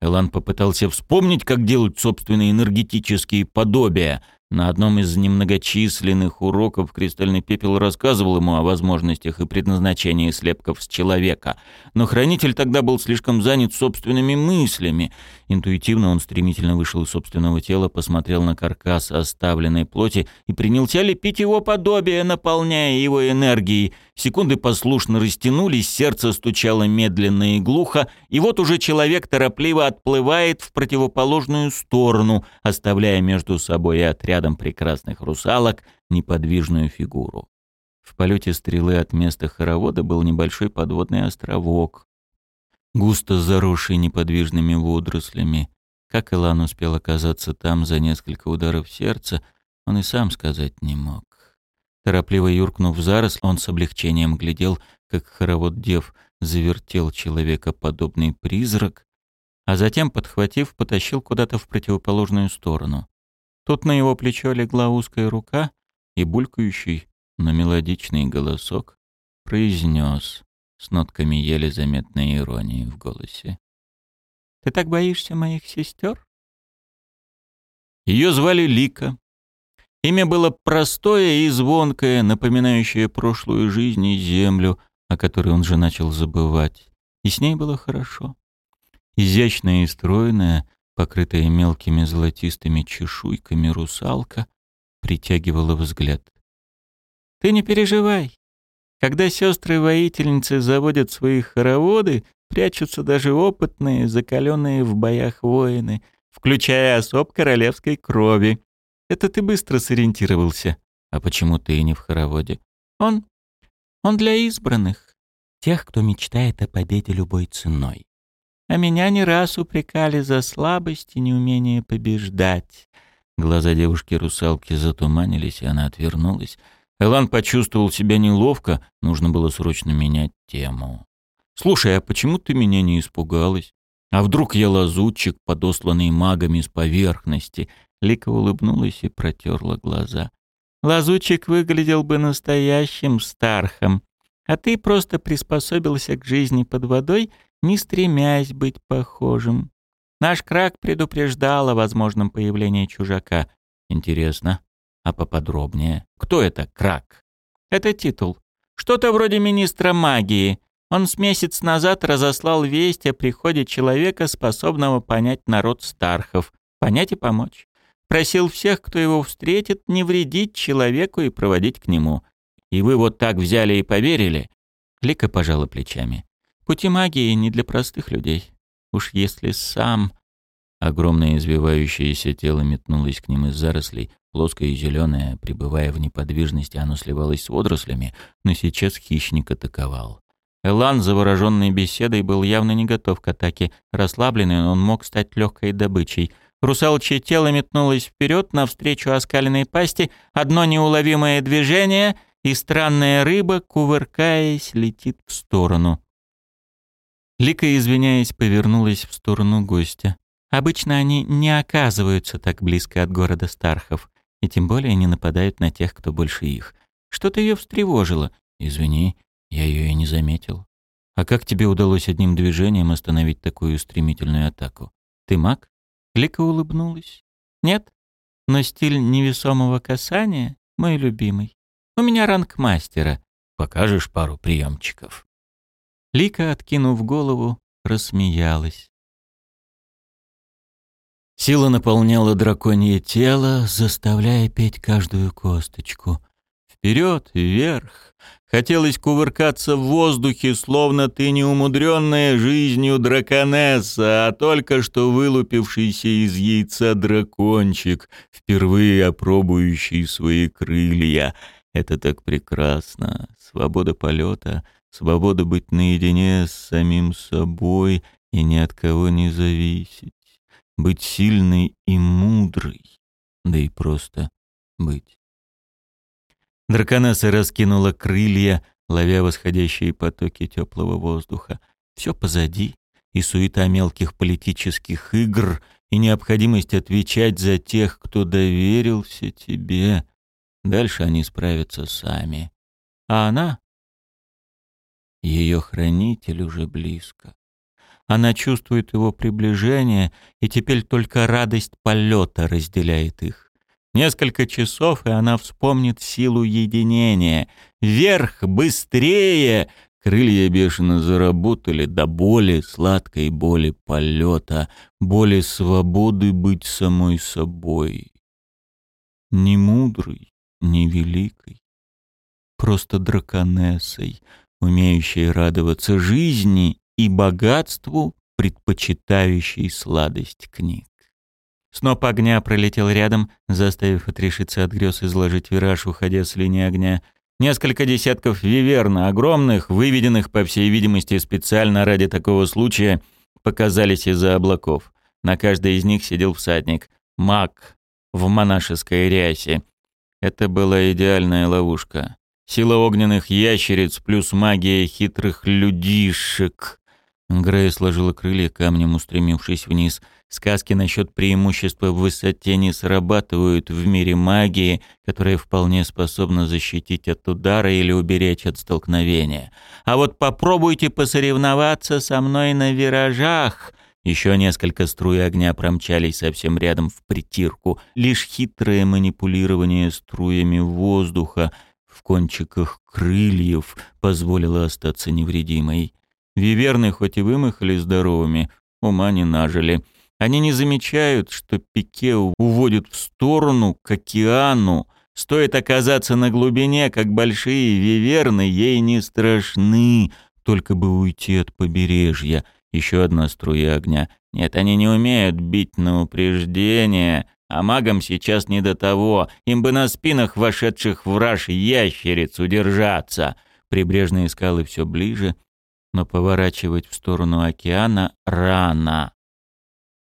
Элан попытался вспомнить, как делать собственные энергетические подобия, На одном из немногочисленных уроков кристальный пепел рассказывал ему о возможностях и предназначении слепков с человека, но хранитель тогда был слишком занят собственными мыслями. Интуитивно он стремительно вышел из собственного тела, посмотрел на каркас оставленной плоти и принялся лепить его подобие, наполняя его энергией. Секунды послушно растянулись, сердце стучало медленно и глухо, и вот уже человек торопливо отплывает в противоположную сторону, оставляя между собой и отряд рядом прекрасных русалок неподвижную фигуру. В полете стрелы от места хоровода был небольшой подводный островок, густо заросший неподвижными водорослями. Как Илан успел оказаться там за несколько ударов сердца, он и сам сказать не мог. Торопливо юркнув в зарос, он с облегчением глядел, как хоровод дев завертел человекоподобный призрак, а затем, подхватив, потащил куда-то в противоположную сторону. Тут на его плечо легла узкая рука, и булькающий, но мелодичный голосок произнес с нотками еле заметной иронии в голосе. «Ты так боишься моих сестер?» Ее звали Лика. Имя было простое и звонкое, напоминающее прошлую жизнь и землю, о которой он же начал забывать. И с ней было хорошо. Изящная и стройная, покрытая мелкими золотистыми чешуйками русалка, притягивала взгляд. «Ты не переживай. Когда сестры-воительницы заводят свои хороводы, прячутся даже опытные, закаленные в боях воины, включая особ королевской крови. Это ты быстро сориентировался. А почему ты не в хороводе? Он... он для избранных. Тех, кто мечтает о победе любой ценой а меня не раз упрекали за слабость и неумение побеждать. Глаза девушки-русалки затуманились, и она отвернулась. Элан почувствовал себя неловко, нужно было срочно менять тему. «Слушай, а почему ты меня не испугалась? А вдруг я лазутчик, подосланный магами с поверхности?» Лика улыбнулась и протерла глаза. «Лазутчик выглядел бы настоящим стархом, а ты просто приспособился к жизни под водой — не стремясь быть похожим. Наш крак предупреждал о возможном появлении чужака. Интересно, а поподробнее? Кто это крак? Это титул. Что-то вроде министра магии. Он с месяц назад разослал весть о приходе человека, способного понять народ Стархов, понять и помочь. Просил всех, кто его встретит, не вредить человеку и проводить к нему. И вы вот так взяли и поверили? Лика пожала плечами. Пути магии не для простых людей. Уж если сам... Огромное извивающееся тело метнулось к ним из зарослей, плоское и зеленое, пребывая в неподвижности, оно сливалось с водорослями, но сейчас хищник атаковал. Элан, завороженный беседой, был явно не готов к атаке. Расслабленный, он мог стать легкой добычей. Русалчье тело метнулось вперед навстречу оскаленной пасти, одно неуловимое движение, и странная рыба, кувыркаясь, летит в сторону. Лика, извиняясь, повернулась в сторону гостя. Обычно они не оказываются так близко от города Стархов, и тем более не нападают на тех, кто больше их. Что-то ее встревожило. Извини, я ее и не заметил. А как тебе удалось одним движением остановить такую стремительную атаку? Ты маг? Лика улыбнулась. Нет, но стиль невесомого касания — мой любимый. У меня ранг мастера. Покажешь пару приемчиков. Лика, откинув голову, рассмеялась. Сила наполняла драконье тело, заставляя петь каждую косточку. Вперед, вверх. Хотелось кувыркаться в воздухе, словно ты не умудренная жизнью драконесса, а только что вылупившийся из яйца дракончик, впервые опробующий свои крылья. Это так прекрасно. Свобода полета — Свобода быть наедине с самим собой и ни от кого не зависеть. Быть сильной и мудрой, да и просто быть. Драконесса раскинула крылья, ловя восходящие потоки теплого воздуха. Все позади, и суета мелких политических игр, и необходимость отвечать за тех, кто доверился тебе. Дальше они справятся сами. А она ее хранитель уже близко. Она чувствует его приближение, и теперь только радость полета разделяет их. Несколько часов, и она вспомнит силу единения. Вверх, быстрее! Крылья бешено заработали до боли, сладкой боли полета, боли свободы быть самой собой. Не мудрый, не великой, просто драконессой, умеющей радоваться жизни и богатству, предпочитающей сладость книг. Сноп огня пролетел рядом, заставив отрешиться от грез и изложить вираж, уходя с линии огня. Несколько десятков виверн, огромных, выведенных, по всей видимости, специально ради такого случая, показались из-за облаков. На каждой из них сидел всадник. Маг в монашеской рясе. Это была идеальная ловушка. Сила огненных ящериц плюс магия хитрых людишек. Грей сложила крылья камнем, устремившись вниз. Сказки насчет преимущества в высоте не срабатывают в мире магии, которая вполне способна защитить от удара или уберечь от столкновения. А вот попробуйте посоревноваться со мной на виражах. Еще несколько струй огня промчались совсем рядом в притирку. Лишь хитрое манипулирование струями воздуха в кончиках крыльев позволило остаться невредимой. Виверны хоть и вымахали здоровыми, ума не нажили. Они не замечают, что пике уводит в сторону, к океану. Стоит оказаться на глубине, как большие виверны, ей не страшны, только бы уйти от побережья. Еще одна струя огня. Нет, они не умеют бить на упреждение, а магам сейчас не до того. Им бы на спинах вошедших в раж ящериц удержаться. Прибрежные скалы все ближе — но поворачивать в сторону океана рано.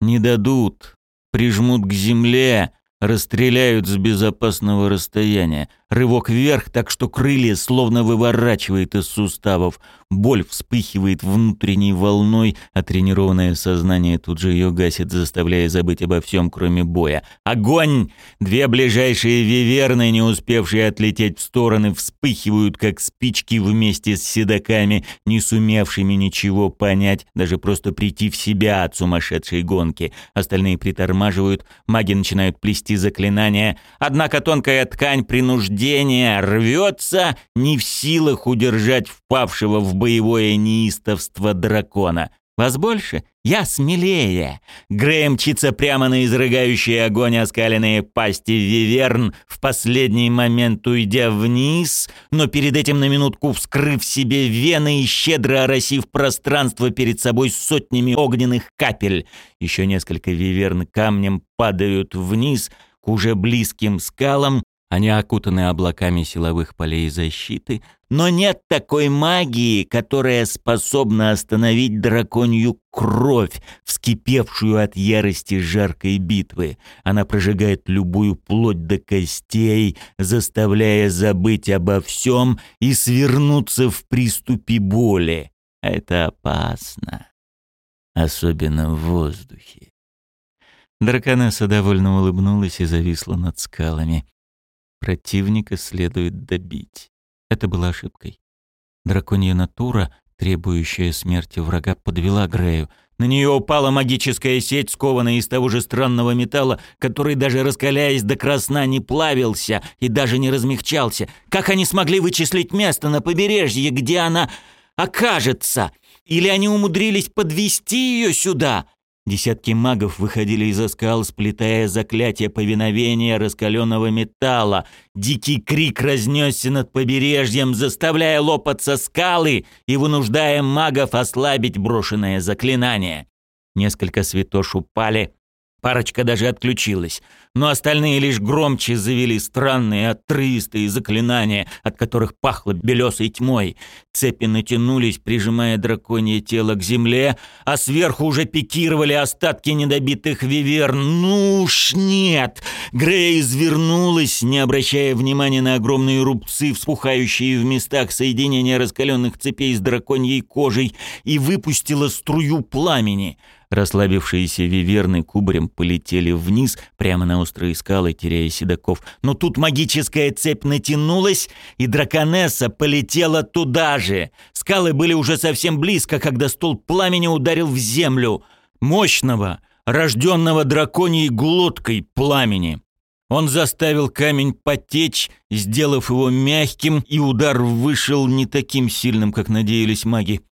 Не дадут, прижмут к земле, расстреляют с безопасного расстояния. Рывок вверх, так что крылья словно выворачивает из суставов. Боль вспыхивает внутренней волной, а тренированное сознание тут же ее гасит, заставляя забыть обо всем, кроме боя. Огонь! Две ближайшие виверны, не успевшие отлететь в стороны, вспыхивают, как спички вместе с седаками, не сумевшими ничего понять, даже просто прийти в себя от сумасшедшей гонки. Остальные притормаживают, маги начинают плести заклинания, однако тонкая ткань принуждена рождения рвется, не в силах удержать впавшего в боевое неистовство дракона. Вас больше? Я смелее. Грей мчится прямо на изрыгающие огонь оскаленные пасти виверн, в последний момент уйдя вниз, но перед этим на минутку вскрыв себе вены и щедро оросив пространство перед собой сотнями огненных капель. Еще несколько виверн камнем падают вниз к уже близким скалам, они окутаны облаками силовых полей защиты, но нет такой магии, которая способна остановить драконью кровь, вскипевшую от ярости жаркой битвы. Она прожигает любую плоть до костей, заставляя забыть обо всем и свернуться в приступе боли. Это опасно, особенно в воздухе. Драконесса довольно улыбнулась и зависла над скалами. Противника следует добить. Это было ошибкой. Драконья натура, требующая смерти врага, подвела Грею. На нее упала магическая сеть, скованная из того же странного металла, который, даже раскаляясь до красна, не плавился и даже не размягчался. Как они смогли вычислить место на побережье, где она окажется? Или они умудрились подвести ее сюда? Десятки магов выходили из-за скал, сплетая заклятие повиновения раскаленного металла. Дикий крик разнесся над побережьем, заставляя лопаться скалы и вынуждая магов ослабить брошенное заклинание. Несколько святош упали, Парочка даже отключилась, но остальные лишь громче завели странные отрывистые заклинания, от которых пахло белесой тьмой. Цепи натянулись, прижимая драконье тело к земле, а сверху уже пикировали остатки недобитых виверн. Ну уж нет! Грей извернулась, не обращая внимания на огромные рубцы, вспухающие в местах соединения раскаленных цепей с драконьей кожей, и выпустила струю пламени — Расслабившиеся виверны кубарем полетели вниз, прямо на острые скалы, теряя седаков. Но тут магическая цепь натянулась, и драконесса полетела туда же. Скалы были уже совсем близко, когда стол пламени ударил в землю. Мощного, рожденного драконьей глоткой пламени. Он заставил камень потечь, сделав его мягким, и удар вышел не таким сильным, как надеялись маги.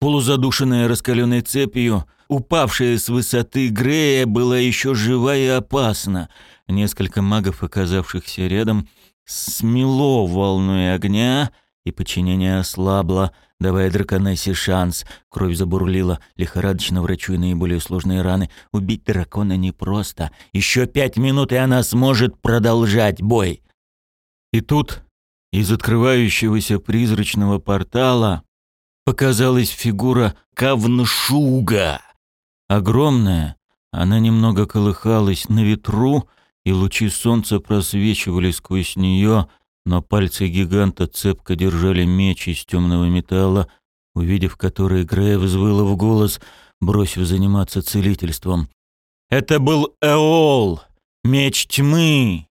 Полузадушенная раскаленной цепью, упавшая с высоты Грея, была еще жива и опасна. Несколько магов, оказавшихся рядом, смело волной огня, и подчинение ослабло, давая драконессе шанс. Кровь забурлила, лихорадочно врачуя наиболее сложные раны. Убить дракона непросто. Еще пять минут, и она сможет продолжать бой. И тут из открывающегося призрачного портала показалась фигура Кавншуга. Огромная, она немного колыхалась на ветру, и лучи солнца просвечивали сквозь нее, но пальцы гиганта цепко держали меч из темного металла, увидев который, Грея взвыла в голос, бросив заниматься целительством. Это был Эол, меч тьмы.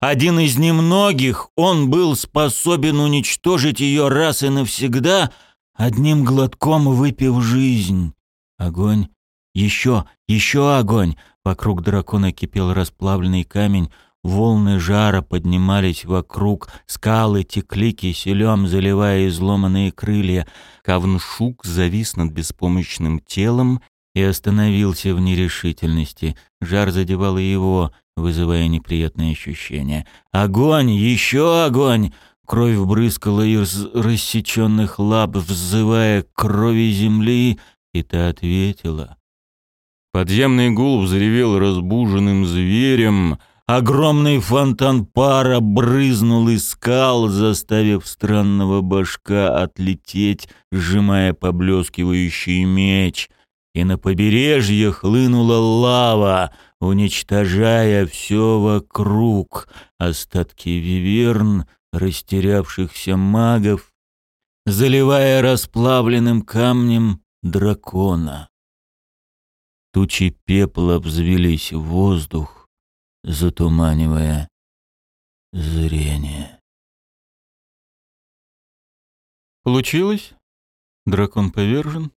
Один из немногих, он был способен уничтожить ее раз и навсегда, одним глотком выпив жизнь. Огонь, еще, еще огонь. Вокруг дракона кипел расплавленный камень, волны жара поднимались вокруг, скалы текли киселем, заливая изломанные крылья. Кавншук завис над беспомощным телом и остановился в нерешительности. Жар задевал его, вызывая неприятные ощущения. «Огонь! Еще огонь!» Кровь брызгала из рассеченных лап, взывая крови земли, и та ответила. Подземный гул взревел разбуженным зверем, огромный фонтан пара брызнул из скал, заставив странного башка отлететь, сжимая поблескивающий меч, и на побережье хлынула лава, уничтожая все вокруг, остатки виверн — растерявшихся магов, заливая расплавленным камнем дракона. Тучи пепла взвелись в воздух, затуманивая зрение. Получилось? Дракон повержен?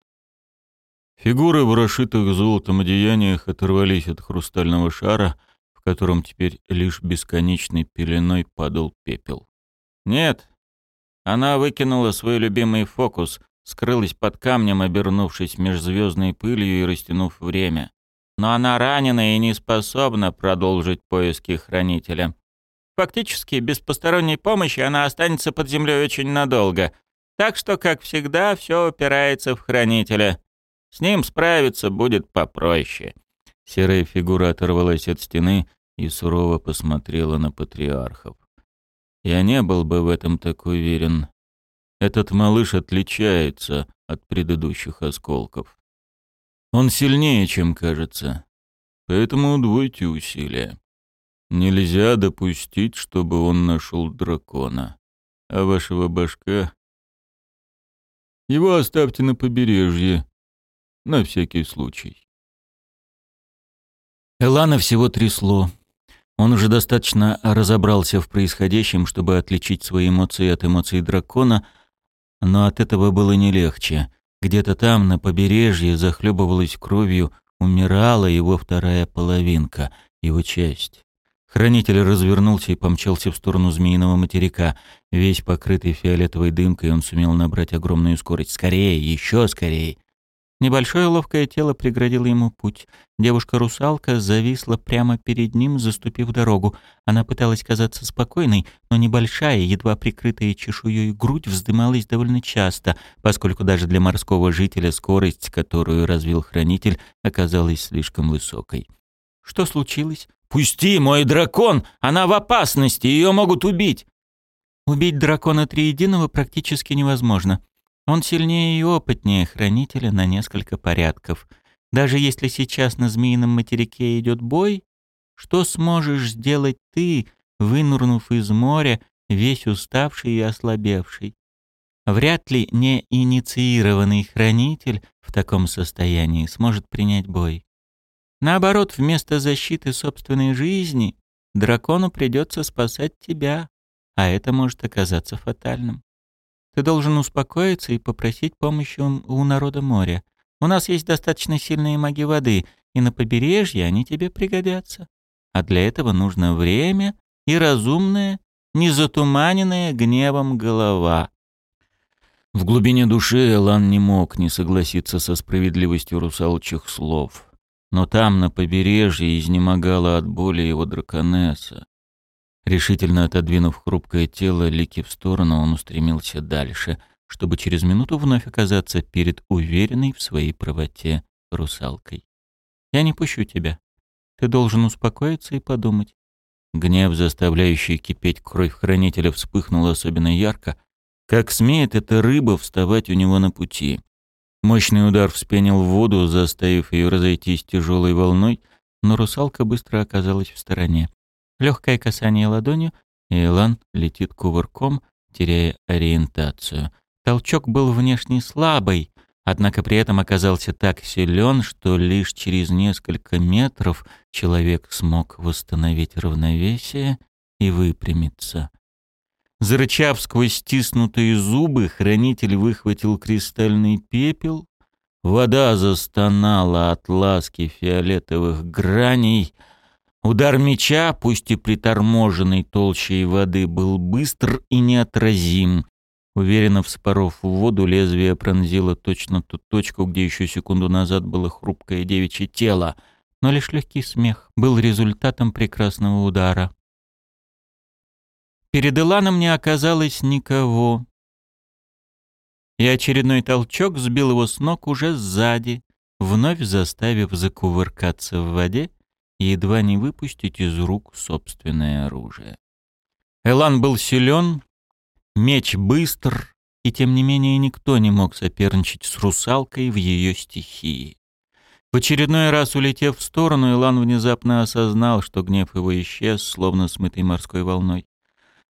Фигуры в расшитых золотом одеяниях оторвались от хрустального шара, в котором теперь лишь бесконечной пеленой падал пепел. Нет. Она выкинула свой любимый фокус, скрылась под камнем, обернувшись межзвездной пылью и растянув время. Но она ранена и не способна продолжить поиски хранителя. Фактически, без посторонней помощи она останется под землей очень надолго. Так что, как всегда, все упирается в хранителя. С ним справиться будет попроще. Серая фигура оторвалась от стены и сурово посмотрела на патриархов. Я не был бы в этом так уверен. Этот малыш отличается от предыдущих осколков. Он сильнее, чем кажется. Поэтому удвойте усилия. Нельзя допустить, чтобы он нашел дракона. А вашего башка... Его оставьте на побережье. На всякий случай. Элана всего трясло. Он уже достаточно разобрался в происходящем, чтобы отличить свои эмоции от эмоций дракона, но от этого было не легче. Где-то там, на побережье, захлебывалась кровью, умирала его вторая половинка, его часть. Хранитель развернулся и помчался в сторону змеиного материка. Весь покрытый фиолетовой дымкой, он сумел набрать огромную скорость. «Скорее! Еще скорее!» Небольшое ловкое тело преградило ему путь. Девушка-русалка зависла прямо перед ним, заступив дорогу. Она пыталась казаться спокойной, но небольшая, едва прикрытая чешуей грудь вздымалась довольно часто, поскольку даже для морского жителя скорость, которую развил хранитель, оказалась слишком высокой. «Что случилось?» «Пусти, мой дракон! Она в опасности! Ее могут убить!» Убить дракона Триединого практически невозможно. Он сильнее и опытнее хранителя на несколько порядков. Даже если сейчас на Змеином материке идет бой, что сможешь сделать ты, вынурнув из моря, весь уставший и ослабевший? Вряд ли неинициированный хранитель в таком состоянии сможет принять бой. Наоборот, вместо защиты собственной жизни дракону придется спасать тебя, а это может оказаться фатальным. Ты должен успокоиться и попросить помощи у народа моря. У нас есть достаточно сильные маги воды, и на побережье они тебе пригодятся. а для этого нужно время и разумная, не затуманенная гневом голова. В глубине души Элан не мог не согласиться со справедливостью русалчих слов. Но там, на побережье, изнемогала от боли его драконесса. Решительно отодвинув хрупкое тело Лики в сторону, он устремился дальше, чтобы через минуту вновь оказаться перед уверенной в своей правоте русалкой. «Я не пущу тебя. Ты должен успокоиться и подумать». Гнев, заставляющий кипеть кровь хранителя, вспыхнул особенно ярко. Как смеет эта рыба вставать у него на пути? Мощный удар вспенил воду, заставив ее разойтись тяжелой волной, но русалка быстро оказалась в стороне. Легкое касание ладонью, и Элан летит кувырком, теряя ориентацию. Толчок был внешне слабый, однако при этом оказался так силен, что лишь через несколько метров человек смог восстановить равновесие и выпрямиться. Зарычав сквозь стиснутые зубы, хранитель выхватил кристальный пепел. Вода застонала от ласки фиолетовых граней. Удар меча, пусть и приторможенный толщей воды, был быстр и неотразим. Уверенно вспоров в воду, лезвие пронзило точно ту точку, где еще секунду назад было хрупкое девичье тело. Но лишь легкий смех был результатом прекрасного удара. Перед Иланом не оказалось никого. И очередной толчок сбил его с ног уже сзади, вновь заставив закувыркаться в воде и едва не выпустить из рук собственное оружие. Элан был силен, меч быстр, и тем не менее никто не мог соперничать с русалкой в ее стихии. В очередной раз улетев в сторону, Илан внезапно осознал, что гнев его исчез, словно смытый морской волной.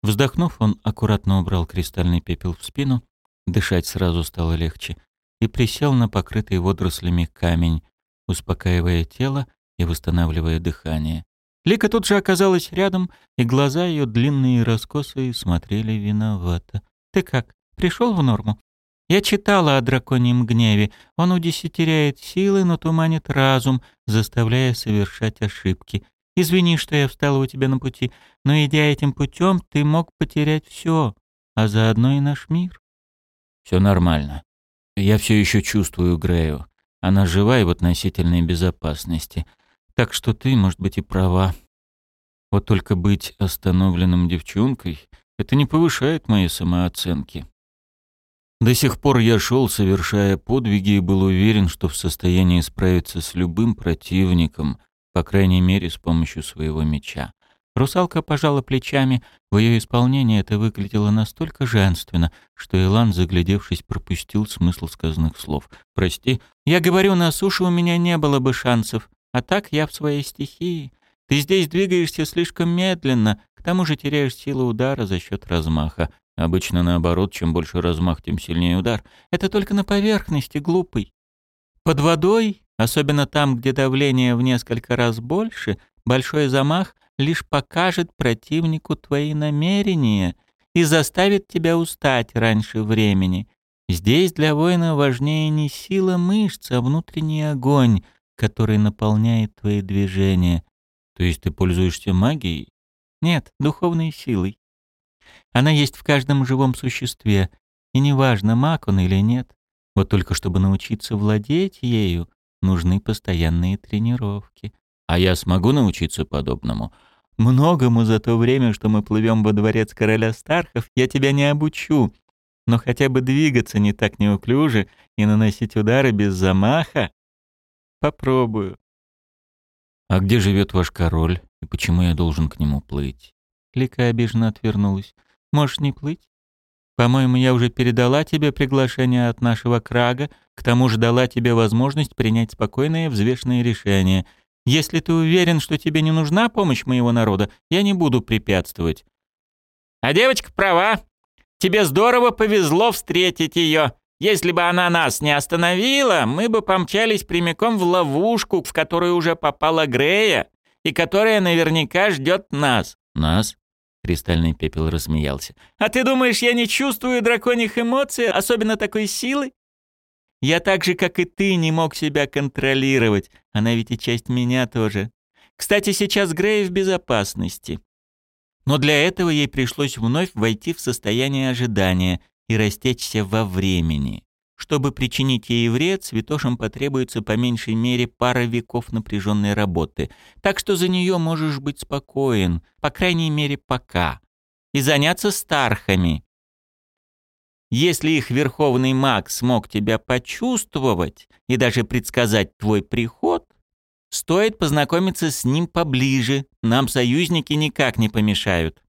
Вздохнув, он аккуратно убрал кристальный пепел в спину, дышать сразу стало легче, и присел на покрытый водорослями камень, успокаивая тело и восстанавливая дыхание. Лика тут же оказалась рядом, и глаза ее длинные и раскосые смотрели виновато. «Ты как, пришел в норму?» «Я читала о драконьем гневе. Он удесятеряет силы, но туманит разум, заставляя совершать ошибки. Извини, что я встала у тебя на пути, но идя этим путем, ты мог потерять все, а заодно и наш мир. Все нормально. Я все еще чувствую Грею. Она жива и в относительной безопасности. Так что ты, может быть, и права. Вот только быть остановленным девчонкой — это не повышает моей самооценки. До сих пор я шел, совершая подвиги, и был уверен, что в состоянии справиться с любым противником, по крайней мере, с помощью своего меча. Русалка пожала плечами. В ее исполнении это выглядело настолько женственно, что Илан, заглядевшись, пропустил смысл сказанных слов. «Прости, я говорю, на суше у меня не было бы шансов, а так я в своей стихии. Ты здесь двигаешься слишком медленно, к тому же теряешь силу удара за счет размаха. Обычно наоборот, чем больше размах, тем сильнее удар. Это только на поверхности, глупый. Под водой Особенно там, где давление в несколько раз больше, большой замах лишь покажет противнику твои намерения и заставит тебя устать раньше времени. Здесь для воина важнее не сила мышц, а внутренний огонь, который наполняет твои движения. То есть ты пользуешься магией? Нет, духовной силой. Она есть в каждом живом существе, и неважно, маг он или нет. Вот только чтобы научиться владеть ею, нужны постоянные тренировки. А я смогу научиться подобному? Многому за то время, что мы плывем во дворец короля Стархов, я тебя не обучу. Но хотя бы двигаться не так неуклюже и наносить удары без замаха попробую. А где живет ваш король и почему я должен к нему плыть? Лика обиженно отвернулась. Можешь не плыть? По-моему, я уже передала тебе приглашение от нашего Крага, к тому же дала тебе возможность принять спокойное взвешенное решение. Если ты уверен, что тебе не нужна помощь моего народа, я не буду препятствовать. А девочка права. Тебе здорово повезло встретить ее. Если бы она нас не остановила, мы бы помчались прямиком в ловушку, в которую уже попала Грея, и которая наверняка ждет нас. Нас? Кристальный пепел рассмеялся. «А ты думаешь, я не чувствую драконьих эмоций, особенно такой силы? Я так же, как и ты, не мог себя контролировать. Она ведь и часть меня тоже. Кстати, сейчас Грей в безопасности. Но для этого ей пришлось вновь войти в состояние ожидания и растечься во времени. Чтобы причинить ей вред, святошам потребуется по меньшей мере пара веков напряженной работы. Так что за нее можешь быть спокоен, по крайней мере пока. И заняться стархами. Если их верховный маг смог тебя почувствовать и даже предсказать твой приход, стоит познакомиться с ним поближе, нам союзники никак не помешают.